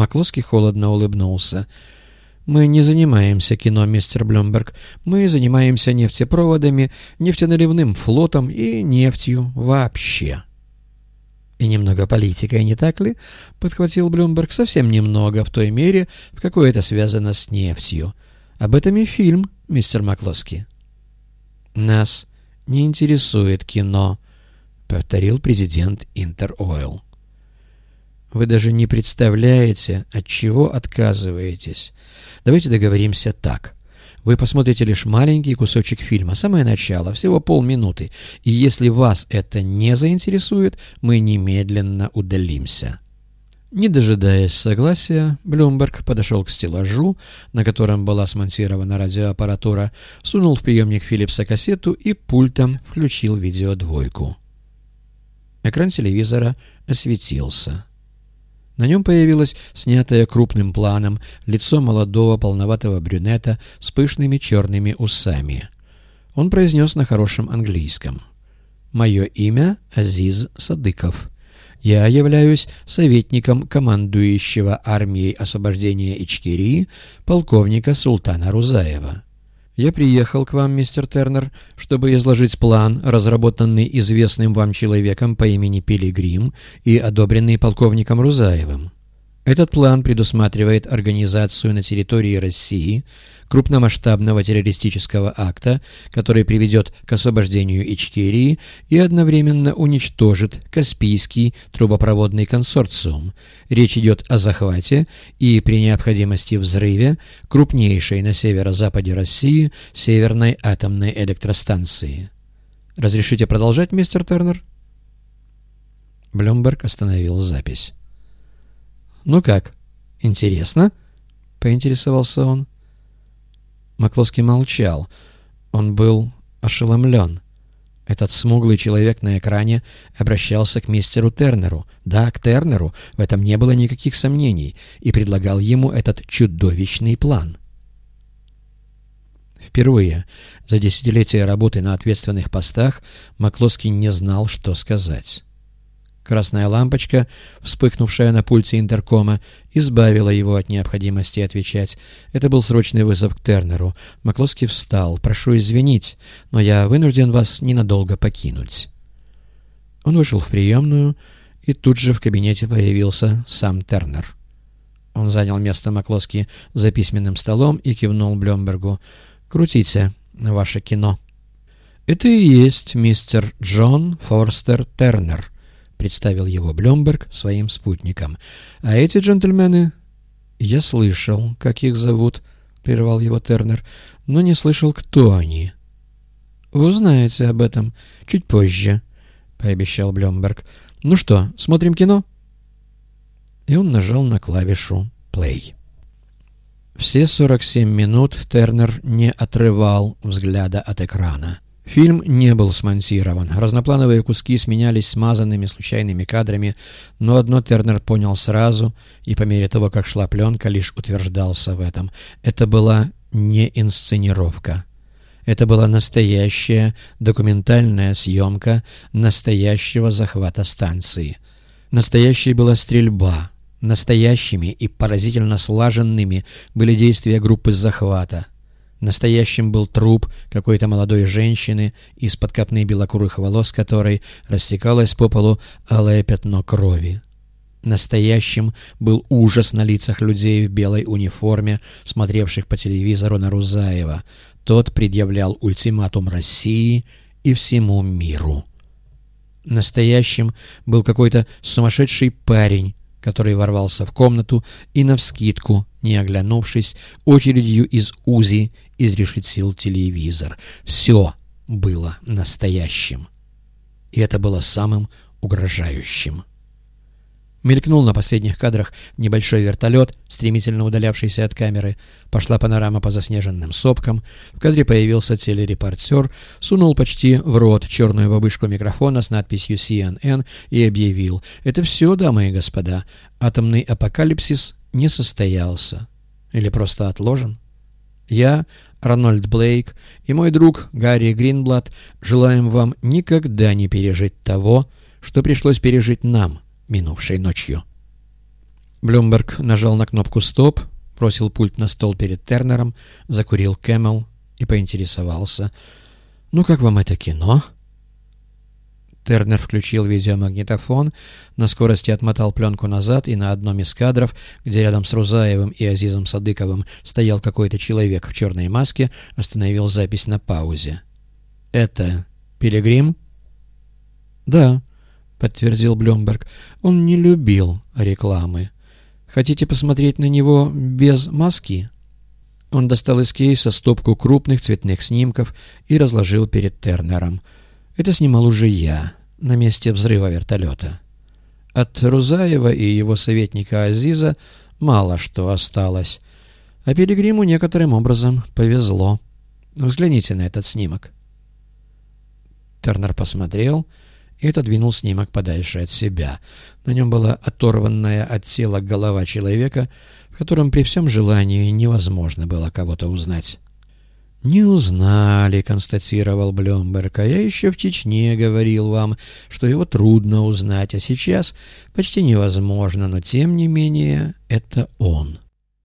Маклоский холодно улыбнулся. «Мы не занимаемся кино, мистер Блюмберг. Мы занимаемся нефтепроводами, нефтеналивным флотом и нефтью вообще». «И немного политикой, не так ли?» — подхватил Блюмберг. «Совсем немного, в той мере, в какой это связано с нефтью. Об этом и фильм, мистер Маклоски». «Нас не интересует кино», — повторил президент Интеройл. «Вы даже не представляете, от чего отказываетесь. Давайте договоримся так». Вы посмотрите лишь маленький кусочек фильма, самое начало, всего полминуты, и если вас это не заинтересует, мы немедленно удалимся». Не дожидаясь согласия, Блюмберг подошел к стеллажу, на котором была смонтирована радиоаппаратура, сунул в приемник Филлипса кассету и пультом включил видеодвойку. Экран телевизора осветился. На нем появилось снятое крупным планом лицо молодого полноватого брюнета с пышными черными усами. Он произнес на хорошем английском. «Мое имя Азиз Садыков. Я являюсь советником командующего армией освобождения Ичкерии полковника Султана Рузаева». Я приехал к вам, мистер Тернер, чтобы изложить план, разработанный известным вам человеком по имени Пилигрим и одобренный полковником Рузаевым. Этот план предусматривает организацию на территории России крупномасштабного террористического акта, который приведет к освобождению Ичкерии и одновременно уничтожит Каспийский трубопроводный консорциум. Речь идет о захвате и при необходимости взрыве крупнейшей на северо-западе России Северной атомной электростанции. Разрешите продолжать, мистер Тернер? Блюмберг остановил запись. «Ну как, интересно?» — поинтересовался он. Маклоский молчал. Он был ошеломлен. Этот смуглый человек на экране обращался к мистеру Тернеру. Да, к Тернеру, в этом не было никаких сомнений, и предлагал ему этот чудовищный план. Впервые за десятилетия работы на ответственных постах Маклоский не знал, что сказать. Красная лампочка, вспыхнувшая на пульте интеркома, избавила его от необходимости отвечать. Это был срочный вызов к Тернеру. Маклоский встал. «Прошу извинить, но я вынужден вас ненадолго покинуть». Он вышел в приемную, и тут же в кабинете появился сам Тернер. Он занял место Маклоски за письменным столом и кивнул Блембергу. «Крутите ваше кино». «Это и есть мистер Джон Форстер Тернер», представил его Блемберг своим спутникам. «А эти джентльмены...» «Я слышал, как их зовут», — прервал его Тернер, — «но не слышал, кто они». «Вы узнаете об этом чуть позже», — пообещал Блемберг. «Ну что, смотрим кино?» И он нажал на клавишу «Play». Все 47 минут Тернер не отрывал взгляда от экрана. Фильм не был смонтирован. Разноплановые куски сменялись смазанными случайными кадрами, но одно Тернер понял сразу, и по мере того, как шла пленка, лишь утверждался в этом. Это была не инсценировка. Это была настоящая документальная съемка настоящего захвата станции. Настоящей была стрельба. Настоящими и поразительно слаженными были действия группы захвата. Настоящим был труп какой-то молодой женщины, из-под копны белокурых волос которой растекалось по полу алое пятно крови. Настоящим был ужас на лицах людей в белой униформе, смотревших по телевизору на Рузаева. Тот предъявлял ультиматум России и всему миру. Настоящим был какой-то сумасшедший парень, который ворвался в комнату и навскидку, не оглянувшись, очередью из УЗИ изрешетил телевизор. Все было настоящим. И это было самым угрожающим. Мелькнул на последних кадрах небольшой вертолет, стремительно удалявшийся от камеры. Пошла панорама по заснеженным сопкам. В кадре появился телерепортер, сунул почти в рот черную бабышку микрофона с надписью CNN и объявил «Это все, дамы и господа, атомный апокалипсис не состоялся. Или просто отложен. Я, Рональд Блейк и мой друг Гарри Гринблад желаем вам никогда не пережить того, что пришлось пережить нам» минувшей ночью. Блюмберг нажал на кнопку «Стоп», бросил пульт на стол перед Тернером, закурил Camel и поинтересовался. «Ну, как вам это кино?» Тернер включил видеомагнитофон, на скорости отмотал пленку назад, и на одном из кадров, где рядом с Рузаевым и Азизом Садыковым стоял какой-то человек в черной маске, остановил запись на паузе. «Это Пилигрим?» «Да», — подтвердил Блюмберг. «Он не любил рекламы. Хотите посмотреть на него без маски?» Он достал из кейса стопку крупных цветных снимков и разложил перед Тернером. «Это снимал уже я, на месте взрыва вертолета. От Рузаева и его советника Азиза мало что осталось, а Пилигриму некоторым образом повезло. Взгляните на этот снимок». Тернер посмотрел и отодвинул снимок подальше от себя. На нем была оторванная от тела голова человека, в котором при всем желании невозможно было кого-то узнать. «Не узнали», — констатировал Блемберг, «а я еще в Чечне говорил вам, что его трудно узнать, а сейчас почти невозможно, но тем не менее это он».